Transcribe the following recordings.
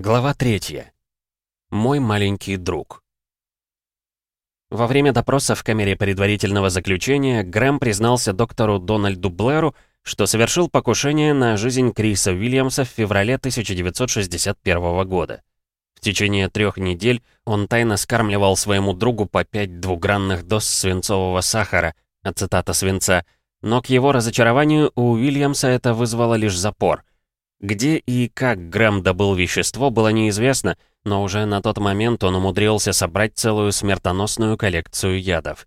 Глава 3. Мой маленький друг. Во время допроса в камере предварительного заключения Грэм признался доктору Дональду Блэру, что совершил покушение на жизнь Криса Уильямса в феврале 1961 года. В течение трех недель он тайно скармливал своему другу по пять двугранных доз свинцового сахара, ацетата свинца, но к его разочарованию у Уильямса это вызвало лишь запор. Где и как Грэм добыл вещество, было неизвестно, но уже на тот момент он умудрился собрать целую смертоносную коллекцию ядов.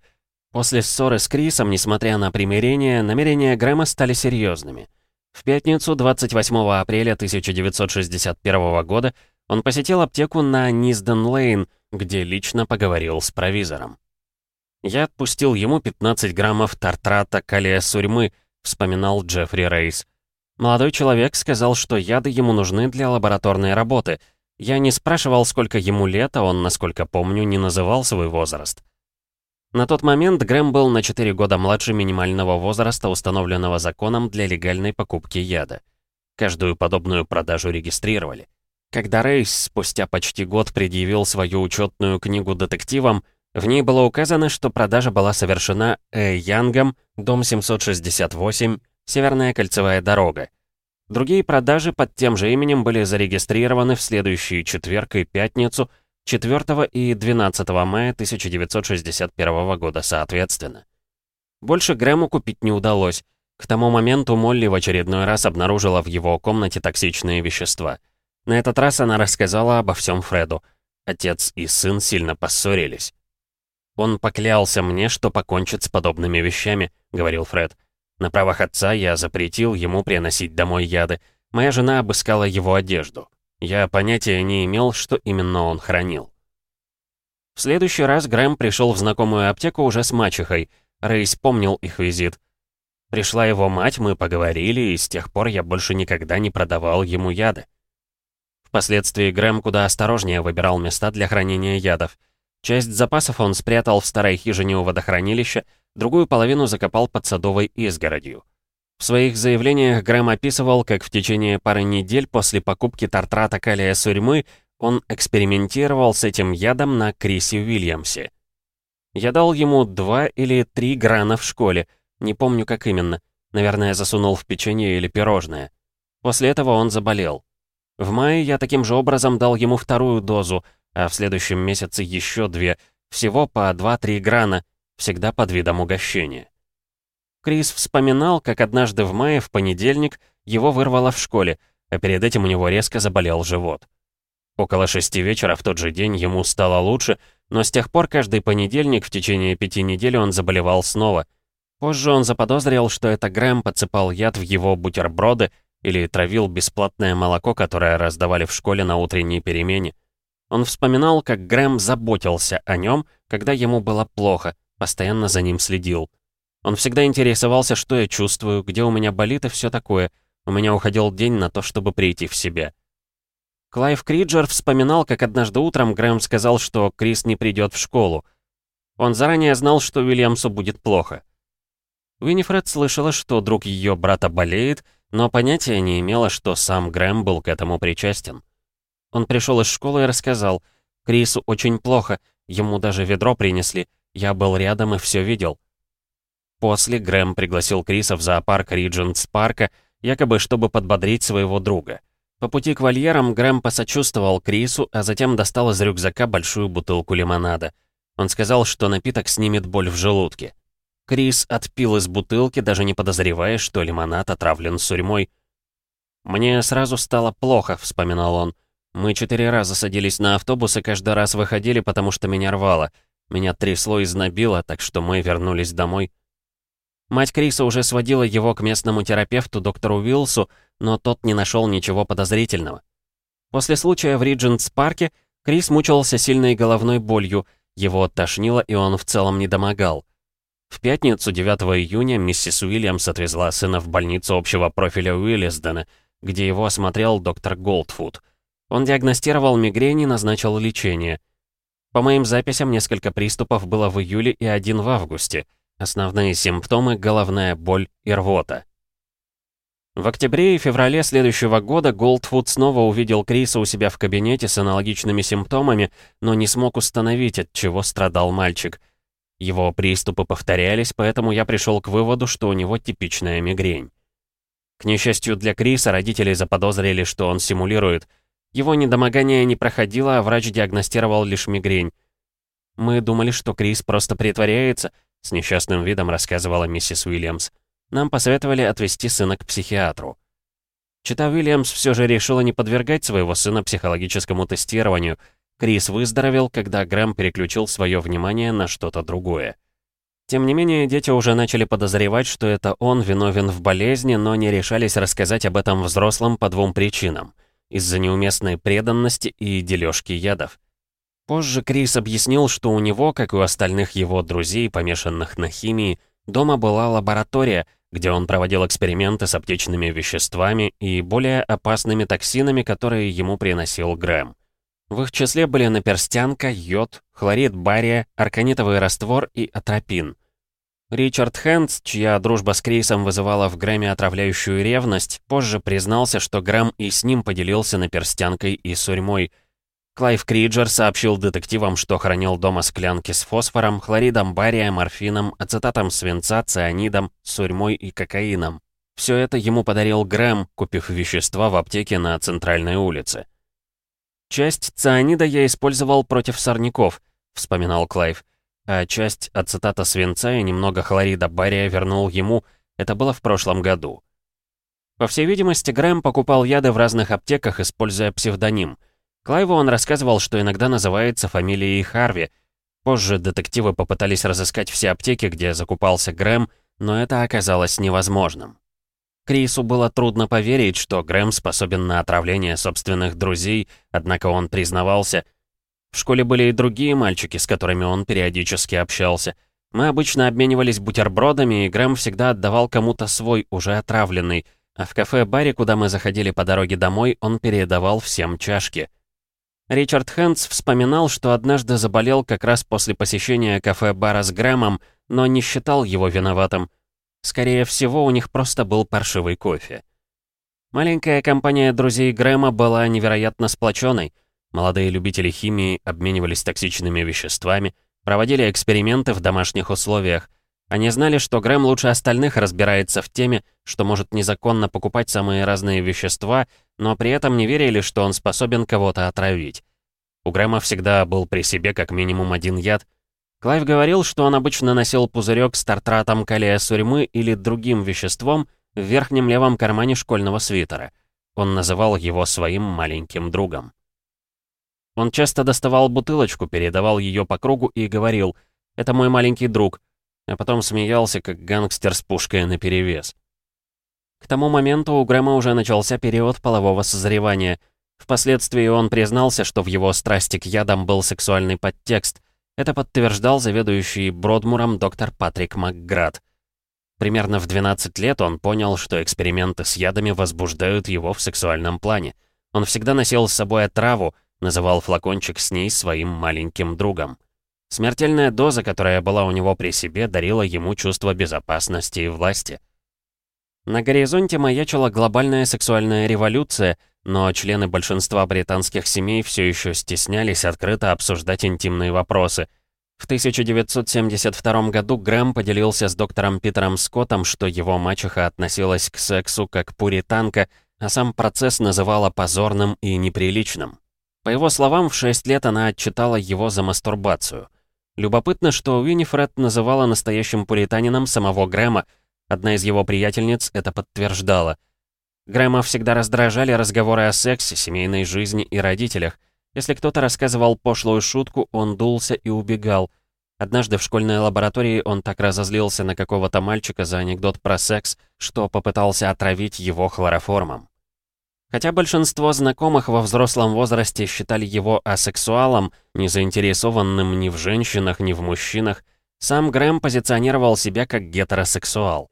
После ссоры с Крисом, несмотря на примирение, намерения Грэма стали серьезными. В пятницу, 28 апреля 1961 года, он посетил аптеку на Низден-Лейн, где лично поговорил с провизором. «Я отпустил ему 15 граммов тартрата калия сурьмы», — вспоминал Джеффри Рейс. Молодой человек сказал, что яды ему нужны для лабораторной работы. Я не спрашивал, сколько ему лет, а он, насколько помню, не называл свой возраст. На тот момент Грэм был на 4 года младше минимального возраста, установленного законом для легальной покупки яда. Каждую подобную продажу регистрировали. Когда Рейс спустя почти год предъявил свою учетную книгу детективам, в ней было указано, что продажа была совершена Э. Янгом, дом 768, Северная кольцевая дорога. Другие продажи под тем же именем были зарегистрированы в следующий четверг и пятницу 4 и 12 мая 1961 года соответственно. Больше Грэму купить не удалось. К тому моменту Молли в очередной раз обнаружила в его комнате токсичные вещества. На этот раз она рассказала обо всем Фреду. Отец и сын сильно поссорились. «Он поклялся мне, что покончит с подобными вещами», — говорил Фред. На правах отца я запретил ему приносить домой яды. Моя жена обыскала его одежду. Я понятия не имел, что именно он хранил. В следующий раз Грэм пришел в знакомую аптеку уже с мачехой. Рейс помнил их визит. Пришла его мать, мы поговорили, и с тех пор я больше никогда не продавал ему яды. Впоследствии Грэм куда осторожнее выбирал места для хранения ядов. Часть запасов он спрятал в старой хижине у водохранилища, другую половину закопал под садовой изгородью. В своих заявлениях Грэм описывал, как в течение пары недель после покупки тартрата калия сурьмы он экспериментировал с этим ядом на Крисе Уильямсе. Я дал ему два или три грана в школе, не помню как именно, наверное, засунул в печенье или пирожное. После этого он заболел. В мае я таким же образом дал ему вторую дозу, а в следующем месяце еще две, всего по 2-3 грана, всегда под видом угощения. Крис вспоминал, как однажды в мае, в понедельник, его вырвало в школе, а перед этим у него резко заболел живот. Около шести вечера в тот же день ему стало лучше, но с тех пор каждый понедельник в течение пяти недель он заболевал снова. Позже он заподозрил, что это Грэм подсыпал яд в его бутерброды или травил бесплатное молоко, которое раздавали в школе на утренней перемене. Он вспоминал, как Грэм заботился о нем, когда ему было плохо, постоянно за ним следил. Он всегда интересовался, что я чувствую, где у меня болит и все такое. У меня уходил день на то, чтобы прийти в себя. Клайв Криджер вспоминал, как однажды утром Грэм сказал, что Крис не придет в школу. Он заранее знал, что Уильямсу будет плохо. Винифред слышала, что друг ее брата болеет, но понятия не имела, что сам Грэм был к этому причастен. Он пришел из школы и рассказал, Крису очень плохо, ему даже ведро принесли, я был рядом и все видел. После Грэм пригласил Криса в зоопарк Риджентс парка, якобы чтобы подбодрить своего друга. По пути к вольерам Грэм посочувствовал Крису, а затем достал из рюкзака большую бутылку лимонада. Он сказал, что напиток снимет боль в желудке. Крис отпил из бутылки, даже не подозревая, что лимонад отравлен сурьмой. «Мне сразу стало плохо», — вспоминал он. «Мы четыре раза садились на автобус и каждый раз выходили, потому что меня рвало. Меня трясло и знобило, так что мы вернулись домой. Мать Криса уже сводила его к местному терапевту, доктору Уилсу, но тот не нашел ничего подозрительного. После случая в Риджентс-парке Крис мучился сильной головной болью, его тошнило, и он в целом не домогал. В пятницу, 9 июня, миссис Уильямс отвезла сына в больницу общего профиля Уиллисдена, где его осмотрел доктор Голдфуд. Он диагностировал мигрень и назначил лечение — по моим записям, несколько приступов было в июле и один в августе. Основные симптомы — головная боль и рвота. В октябре и феврале следующего года Голдфуд снова увидел Криса у себя в кабинете с аналогичными симптомами, но не смог установить, от чего страдал мальчик. Его приступы повторялись, поэтому я пришел к выводу, что у него типичная мигрень. К несчастью для Криса, родители заподозрили, что он симулирует. Его недомогание не проходило, а врач диагностировал лишь мигрень. «Мы думали, что Крис просто притворяется», — с несчастным видом рассказывала миссис Уильямс. Нам посоветовали отвезти сына к психиатру. Чита Уильямс все же решила не подвергать своего сына психологическому тестированию. Крис выздоровел, когда Грэм переключил свое внимание на что-то другое. Тем не менее, дети уже начали подозревать, что это он виновен в болезни, но не решались рассказать об этом взрослым по двум причинам. Из-за неуместной преданности и дележки ядов. Позже Крис объяснил, что у него, как и у остальных его друзей, помешанных на химии, дома была лаборатория, где он проводил эксперименты с аптечными веществами и более опасными токсинами, которые ему приносил Грэм. В их числе были наперстянка, йод, хлорид бария, арканитовый раствор и атропин. Ричард Хэндс, чья дружба с Крисом вызывала в Грэме отравляющую ревность, позже признался, что Грэм и с ним поделился наперстянкой и сурьмой, Клайв Криджер сообщил детективам, что хранил дома склянки с фосфором, хлоридом бария, морфином, ацетатом свинца, цианидом, сурьмой и кокаином. Все это ему подарил Грэм, купив вещества в аптеке на центральной улице. «Часть цианида я использовал против сорняков», — вспоминал Клайв. «А часть ацетата свинца и немного хлорида бария вернул ему. Это было в прошлом году». По всей видимости, Грэм покупал яды в разных аптеках, используя псевдоним — Клайву он рассказывал, что иногда называется фамилией Харви. Позже детективы попытались разыскать все аптеки, где закупался Грэм, но это оказалось невозможным. Крису было трудно поверить, что Грэм способен на отравление собственных друзей, однако он признавался. В школе были и другие мальчики, с которыми он периодически общался. Мы обычно обменивались бутербродами, и Грэм всегда отдавал кому-то свой, уже отравленный, а в кафе-баре, куда мы заходили по дороге домой, он передавал всем чашки. Ричард Хэндс вспоминал, что однажды заболел как раз после посещения кафе-бара с Грэмом, но не считал его виноватым. Скорее всего, у них просто был паршивый кофе. Маленькая компания друзей Грэма была невероятно сплоченной. Молодые любители химии обменивались токсичными веществами, проводили эксперименты в домашних условиях. Они знали, что Грэм лучше остальных разбирается в теме, что может незаконно покупать самые разные вещества но при этом не верили, что он способен кого-то отравить. У Грэма всегда был при себе как минимум один яд. Клайв говорил, что он обычно носил пузырек с тартратом калия сурьмы или другим веществом в верхнем левом кармане школьного свитера. Он называл его своим маленьким другом. Он часто доставал бутылочку, передавал ее по кругу и говорил «Это мой маленький друг», а потом смеялся, как гангстер с пушкой наперевес. К тому моменту у Грэма уже начался период полового созревания. Впоследствии он признался, что в его страсти к ядам был сексуальный подтекст. Это подтверждал заведующий Бродмуром доктор Патрик Макград. Примерно в 12 лет он понял, что эксперименты с ядами возбуждают его в сексуальном плане. Он всегда носил с собой отраву, называл флакончик с ней своим маленьким другом. Смертельная доза, которая была у него при себе, дарила ему чувство безопасности и власти. На горизонте маячила глобальная сексуальная революция, но члены большинства британских семей все еще стеснялись открыто обсуждать интимные вопросы. В 1972 году Грэм поделился с доктором Питером Скоттом, что его мачеха относилась к сексу как пуританка, а сам процесс называла позорным и неприличным. По его словам, в 6 лет она отчитала его за мастурбацию. Любопытно, что Уинифред называла настоящим пуританином самого Грэма, Одна из его приятельниц это подтверждала. Грэма всегда раздражали разговоры о сексе, семейной жизни и родителях. Если кто-то рассказывал пошлую шутку, он дулся и убегал. Однажды в школьной лаборатории он так разозлился на какого-то мальчика за анекдот про секс, что попытался отравить его хлороформом. Хотя большинство знакомых во взрослом возрасте считали его асексуалом, не заинтересованным ни в женщинах, ни в мужчинах, сам Грэм позиционировал себя как гетеросексуал.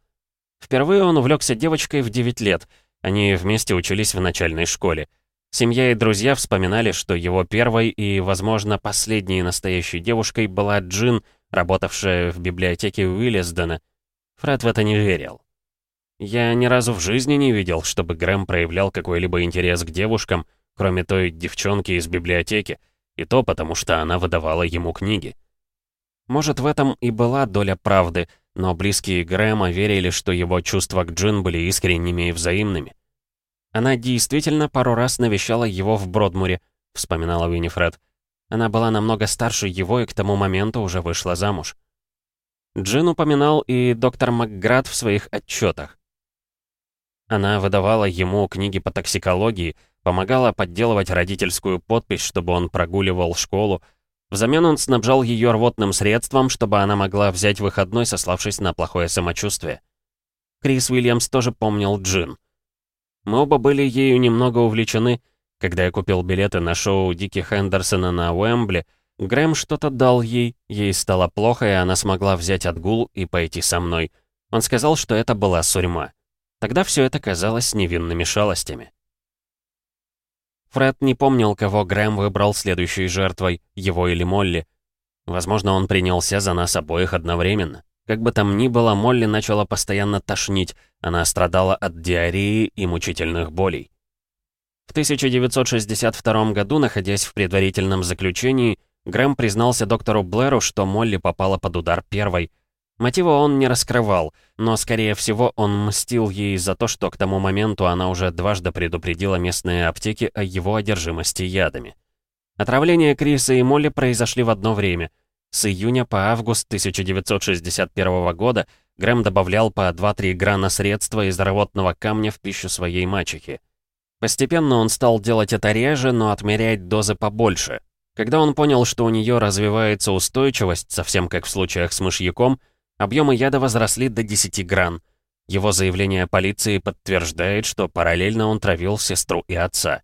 Впервые он увлекся девочкой в 9 лет. Они вместе учились в начальной школе. Семья и друзья вспоминали, что его первой и, возможно, последней настоящей девушкой была Джин, работавшая в библиотеке Уиллисдена. Фред в это не верил. Я ни разу в жизни не видел, чтобы Грэм проявлял какой-либо интерес к девушкам, кроме той девчонки из библиотеки, и то потому, что она выдавала ему книги. Может, в этом и была доля правды, но близкие Грэма верили, что его чувства к Джин были искренними и взаимными. Она действительно пару раз навещала его в Бродмуре, вспоминала Виннифред. Она была намного старше его и к тому моменту уже вышла замуж. Джин упоминал и доктор Макград в своих отчетах. Она выдавала ему книги по токсикологии, помогала подделывать родительскую подпись, чтобы он прогуливал школу. Взамен он снабжал ее рвотным средством, чтобы она могла взять выходной, сославшись на плохое самочувствие. Крис Уильямс тоже помнил Джин. Мы оба были ею немного увлечены. Когда я купил билеты на шоу Дики Хендерсона на Уэмбли, Грэм что-то дал ей, ей стало плохо, и она смогла взять отгул и пойти со мной. Он сказал, что это была сурьма. Тогда все это казалось невинными шалостями. Фред не помнил, кого Грэм выбрал следующей жертвой, его или Молли. Возможно, он принялся за нас обоих одновременно. Как бы там ни было, Молли начала постоянно тошнить, она страдала от диареи и мучительных болей. В 1962 году, находясь в предварительном заключении, Грэм признался доктору Блэру, что Молли попала под удар первой. Мотива он не раскрывал, но, скорее всего, он мстил ей за то, что к тому моменту она уже дважды предупредила местные аптеки о его одержимости ядами. Отравление Криса и Молли произошли в одно время. С июня по август 1961 года Грэм добавлял по 2-3 грана средства из рвотного камня в пищу своей мачехи. Постепенно он стал делать это реже, но отмерять дозы побольше. Когда он понял, что у нее развивается устойчивость, совсем как в случаях с мышьяком, Объемы яда возросли до 10 гран. Его заявление полиции подтверждает, что параллельно он травил сестру и отца.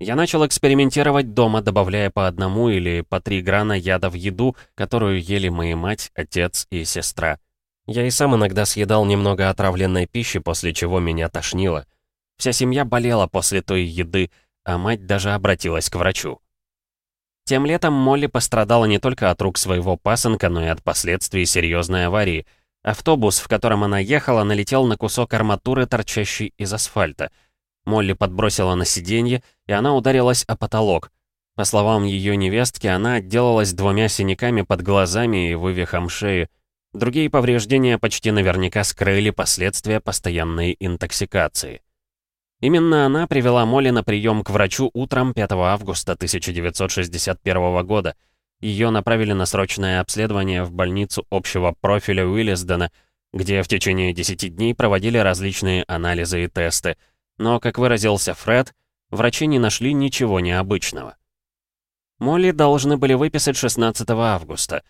Я начал экспериментировать дома, добавляя по одному или по три грана яда в еду, которую ели мои мать, отец и сестра. Я и сам иногда съедал немного отравленной пищи, после чего меня тошнило. Вся семья болела после той еды, а мать даже обратилась к врачу. Тем летом Молли пострадала не только от рук своего пасынка, но и от последствий серьезной аварии. Автобус, в котором она ехала, налетел на кусок арматуры, торчащий из асфальта. Молли подбросила на сиденье, и она ударилась о потолок. По словам ее невестки, она отделалась двумя синяками под глазами и вывихом шеи. Другие повреждения почти наверняка скрыли последствия постоянной интоксикации. Именно она привела Молли на прием к врачу утром 5 августа 1961 года. Ее направили на срочное обследование в больницу общего профиля Уиллисдена, где в течение 10 дней проводили различные анализы и тесты. Но, как выразился Фред, врачи не нашли ничего необычного. Молли должны были выписать 16 августа.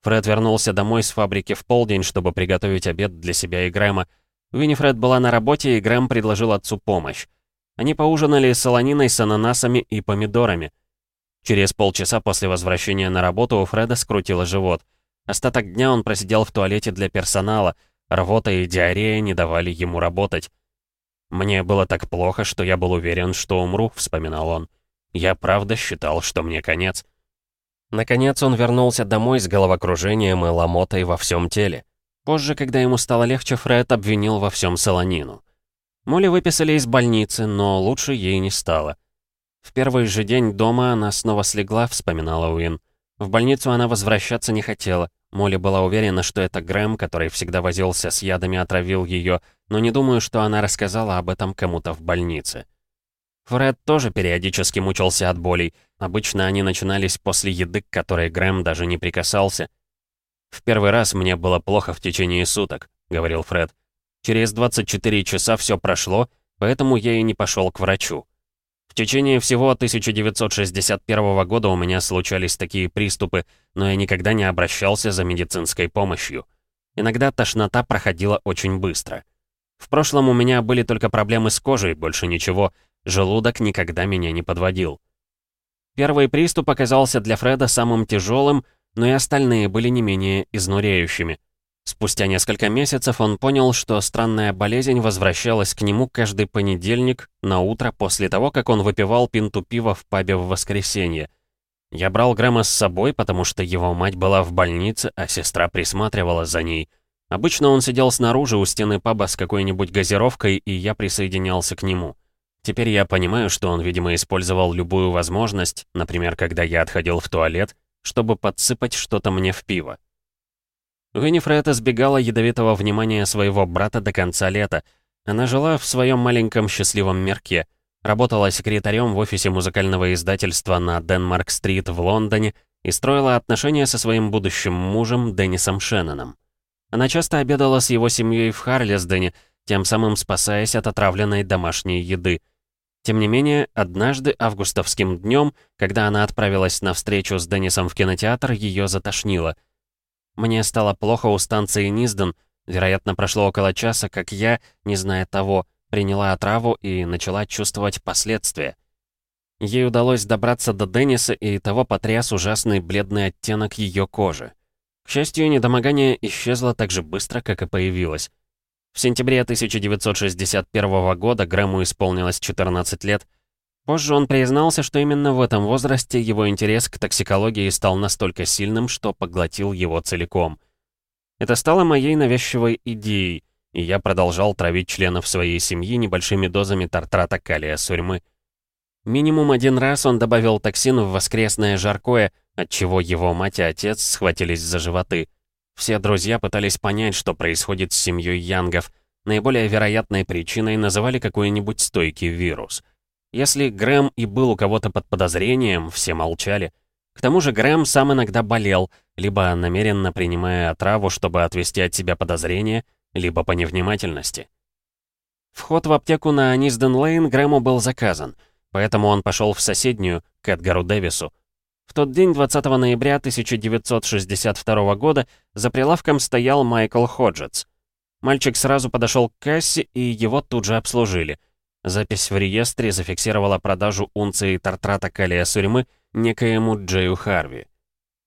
Фред вернулся домой с фабрики в полдень, чтобы приготовить обед для себя и Грэма, Виннифред была на работе, и Грэм предложил отцу помощь. Они поужинали солониной с ананасами и помидорами. Через полчаса после возвращения на работу у Фреда скрутило живот. Остаток дня он просидел в туалете для персонала. Рвота и диарея не давали ему работать. «Мне было так плохо, что я был уверен, что умру», — вспоминал он. «Я правда считал, что мне конец». Наконец он вернулся домой с головокружением и ломотой во всем теле. Позже, когда ему стало легче, Фред обвинил во всем Солонину. Молли выписали из больницы, но лучше ей не стало. В первый же день дома она снова слегла, вспоминала Уин. В больницу она возвращаться не хотела. Молли была уверена, что это Грэм, который всегда возился с ядами, отравил ее, но не думаю, что она рассказала об этом кому-то в больнице. Фред тоже периодически мучился от болей. Обычно они начинались после еды, к которой Грэм даже не прикасался. «В первый раз мне было плохо в течение суток», — говорил Фред. «Через 24 часа все прошло, поэтому я и не пошел к врачу. В течение всего 1961 года у меня случались такие приступы, но я никогда не обращался за медицинской помощью. Иногда тошнота проходила очень быстро. В прошлом у меня были только проблемы с кожей, больше ничего. Желудок никогда меня не подводил. Первый приступ оказался для Фреда самым тяжелым, но и остальные были не менее изнуряющими. Спустя несколько месяцев он понял, что странная болезнь возвращалась к нему каждый понедельник на утро после того, как он выпивал пинту пива в пабе в воскресенье. Я брал Грэма с собой, потому что его мать была в больнице, а сестра присматривала за ней. Обычно он сидел снаружи у стены паба с какой-нибудь газировкой, и я присоединялся к нему. Теперь я понимаю, что он, видимо, использовал любую возможность, например, когда я отходил в туалет, чтобы подсыпать что-то мне в пиво. Виннифред избегала ядовитого внимания своего брата до конца лета. Она жила в своем маленьком счастливом мирке, работала секретарем в офисе музыкального издательства на Денмарк-стрит в Лондоне и строила отношения со своим будущим мужем Деннисом Шенноном. Она часто обедала с его семьей в Харлесдене, тем самым спасаясь от отравленной домашней еды. Тем не менее, однажды августовским днем, когда она отправилась на встречу с Деннисом в кинотеатр, ее затошнило. Мне стало плохо у станции Низден, вероятно, прошло около часа, как я, не зная того, приняла отраву и начала чувствовать последствия. Ей удалось добраться до Денниса, и того потряс ужасный бледный оттенок ее кожи. К счастью, недомогание исчезло так же быстро, как и появилось. В сентябре 1961 года Грэму исполнилось 14 лет. Позже он признался, что именно в этом возрасте его интерес к токсикологии стал настолько сильным, что поглотил его целиком. Это стало моей навязчивой идеей, и я продолжал травить членов своей семьи небольшими дозами тартрата калия сурьмы. Минимум один раз он добавил токсин в воскресное жаркое, отчего его мать и отец схватились за животы. Все друзья пытались понять, что происходит с семьей Янгов. Наиболее вероятной причиной называли какой-нибудь стойкий вирус. Если Грэм и был у кого-то под подозрением, все молчали. К тому же Грэм сам иногда болел, либо намеренно принимая отраву, чтобы отвести от себя подозрения, либо по невнимательности. Вход в аптеку на Низден-Лейн Грэму был заказан, поэтому он пошел в соседнюю, к Эдгару Дэвису, в тот день, 20 ноября 1962 года, за прилавком стоял Майкл Ходжетс. Мальчик сразу подошел к кассе, и его тут же обслужили. Запись в реестре зафиксировала продажу унции тартрата калия сурьмы некоему Джею Харви.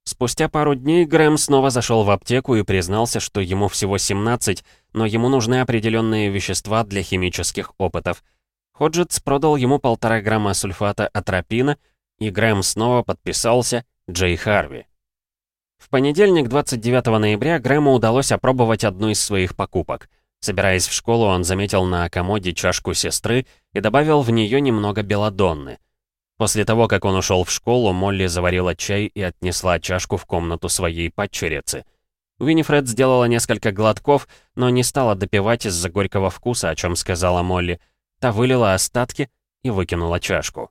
Спустя пару дней Грэм снова зашел в аптеку и признался, что ему всего 17, но ему нужны определенные вещества для химических опытов. Ходжетс продал ему полтора грамма сульфата атропина — и Грэм снова подписался Джей Харви. В понедельник, 29 ноября, Грэму удалось опробовать одну из своих покупок. Собираясь в школу, он заметил на комоде чашку сестры и добавил в нее немного белодонны. После того, как он ушел в школу, Молли заварила чай и отнесла чашку в комнату своей падчерицы. Виннифред сделала несколько глотков, но не стала допивать из-за горького вкуса, о чем сказала Молли. Та вылила остатки и выкинула чашку.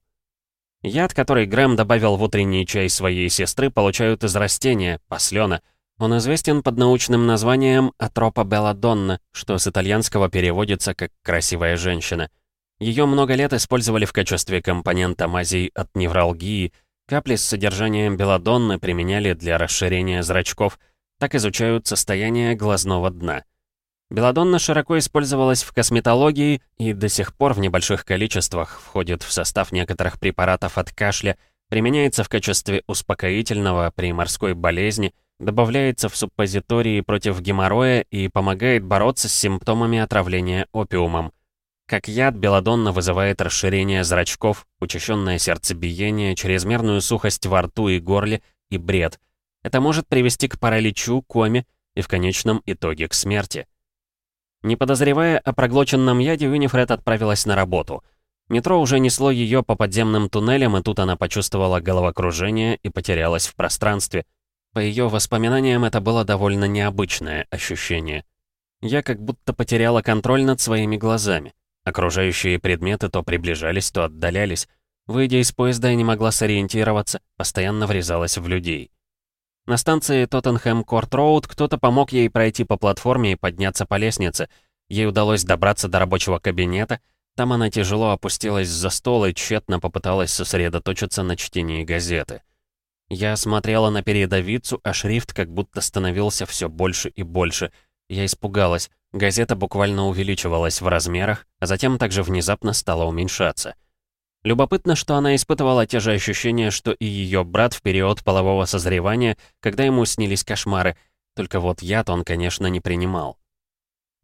Яд, который Грэм добавил в утренний чай своей сестры, получают из растения, послена. Он известен под научным названием атропа белладонна, что с итальянского переводится как «красивая женщина». Ее много лет использовали в качестве компонента мазей от невралгии. Капли с содержанием белладонны применяли для расширения зрачков. Так изучают состояние глазного дна. Белладонна широко использовалась в косметологии и до сих пор в небольших количествах входит в состав некоторых препаратов от кашля, применяется в качестве успокоительного при морской болезни, добавляется в суппозитории против геморроя и помогает бороться с симптомами отравления опиумом. Как яд, белладонна вызывает расширение зрачков, учащенное сердцебиение, чрезмерную сухость во рту и горле и бред. Это может привести к параличу, коме и в конечном итоге к смерти. Не подозревая о проглоченном яде, Винифред отправилась на работу. Метро уже несло ее по подземным туннелям, и тут она почувствовала головокружение и потерялась в пространстве. По ее воспоминаниям, это было довольно необычное ощущение. Я как будто потеряла контроль над своими глазами. Окружающие предметы то приближались, то отдалялись. Выйдя из поезда, я не могла сориентироваться, постоянно врезалась в людей. На станции Тоттенхэм-Корт-Роуд кто-то помог ей пройти по платформе и подняться по лестнице. Ей удалось добраться до рабочего кабинета. Там она тяжело опустилась за стол и тщетно попыталась сосредоточиться на чтении газеты. Я смотрела на передовицу, а шрифт как будто становился все больше и больше. Я испугалась. Газета буквально увеличивалась в размерах, а затем также внезапно стала уменьшаться. Любопытно, что она испытывала те же ощущения, что и ее брат в период полового созревания, когда ему снились кошмары, только вот яд он, конечно, не принимал.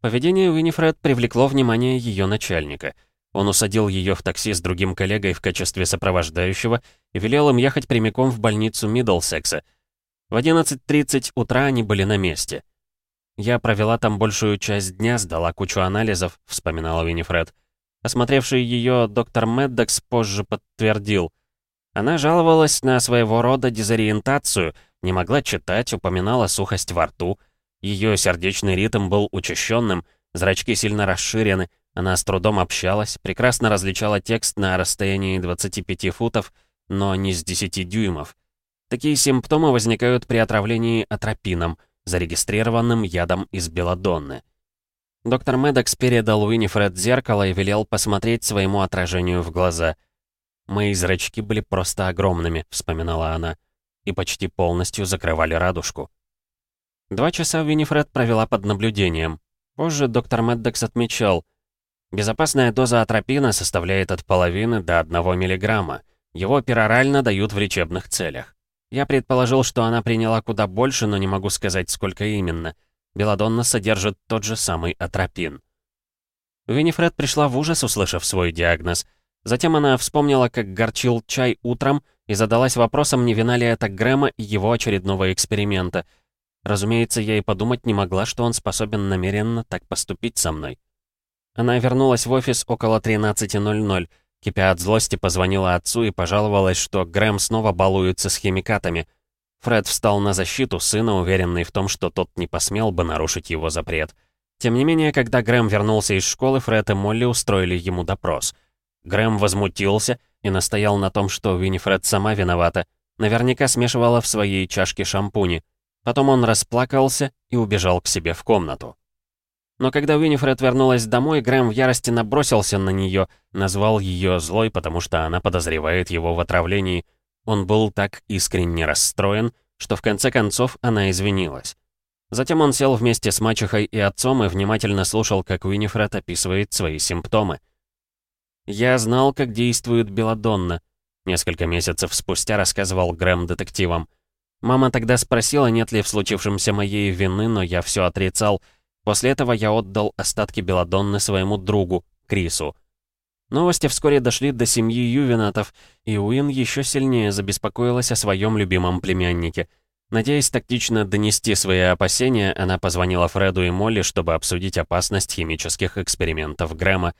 Поведение Уинифред привлекло внимание ее начальника. Он усадил ее в такси с другим коллегой в качестве сопровождающего и велел им ехать прямиком в больницу Миддлсекса. В 11.30 утра они были на месте. «Я провела там большую часть дня, сдала кучу анализов», — вспоминала Винифред. Осмотревший ее доктор Меддокс позже подтвердил. Она жаловалась на своего рода дезориентацию, не могла читать, упоминала сухость во рту. Ее сердечный ритм был учащенным, зрачки сильно расширены, она с трудом общалась, прекрасно различала текст на расстоянии 25 футов, но не с 10 дюймов. Такие симптомы возникают при отравлении атропином, зарегистрированным ядом из белодонны. Доктор Медокс передал Уинифред зеркало и велел посмотреть своему отражению в глаза. «Мои зрачки были просто огромными», — вспоминала она, «и почти полностью закрывали радужку». Два часа Винифред провела под наблюдением. Позже доктор Меддекс отмечал, безопасная доза атропина составляет от половины до 1 миллиграмма. Его перорально дают в лечебных целях. Я предположил, что она приняла куда больше, но не могу сказать, сколько именно — Беладонна содержит тот же самый атропин. Винифред пришла в ужас, услышав свой диагноз. Затем она вспомнила, как горчил чай утром и задалась вопросом, не вина ли это Грэма и его очередного эксперимента. Разумеется, я и подумать не могла, что он способен намеренно так поступить со мной. Она вернулась в офис около 13.00. Кипя от злости, позвонила отцу и пожаловалась, что Грэм снова балуется с химикатами. Фред встал на защиту сына, уверенный в том, что тот не посмел бы нарушить его запрет. Тем не менее, когда Грэм вернулся из школы, Фред и Молли устроили ему допрос. Грэм возмутился и настоял на том, что Винифред сама виновата. Наверняка смешивала в своей чашке шампуни. Потом он расплакался и убежал к себе в комнату. Но когда Винифред вернулась домой, Грэм в ярости набросился на нее, назвал ее злой, потому что она подозревает его в отравлении – он был так искренне расстроен, что в конце концов она извинилась. Затем он сел вместе с мачехой и отцом и внимательно слушал, как Уинифред описывает свои симптомы. «Я знал, как действует Беладонна», — несколько месяцев спустя рассказывал Грэм детективам. «Мама тогда спросила, нет ли в случившемся моей вины, но я все отрицал. После этого я отдал остатки Беладонны своему другу, Крису. Новости вскоре дошли до семьи Ювенатов, и Уин еще сильнее забеспокоилась о своем любимом племяннике. Надеясь тактично донести свои опасения, она позвонила Фреду и Молли, чтобы обсудить опасность химических экспериментов Грэма.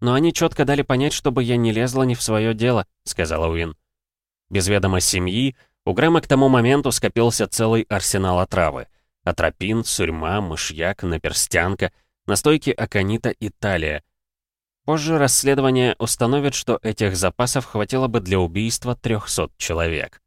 «Но они четко дали понять, чтобы я не лезла не в свое дело», — сказала Уин. Без ведома семьи у Грэма к тому моменту скопился целый арсенал отравы. Атропин, сурьма, мышьяк, наперстянка, настойки аконита и талия. Позже расследование установит, что этих запасов хватило бы для убийства 300 человек.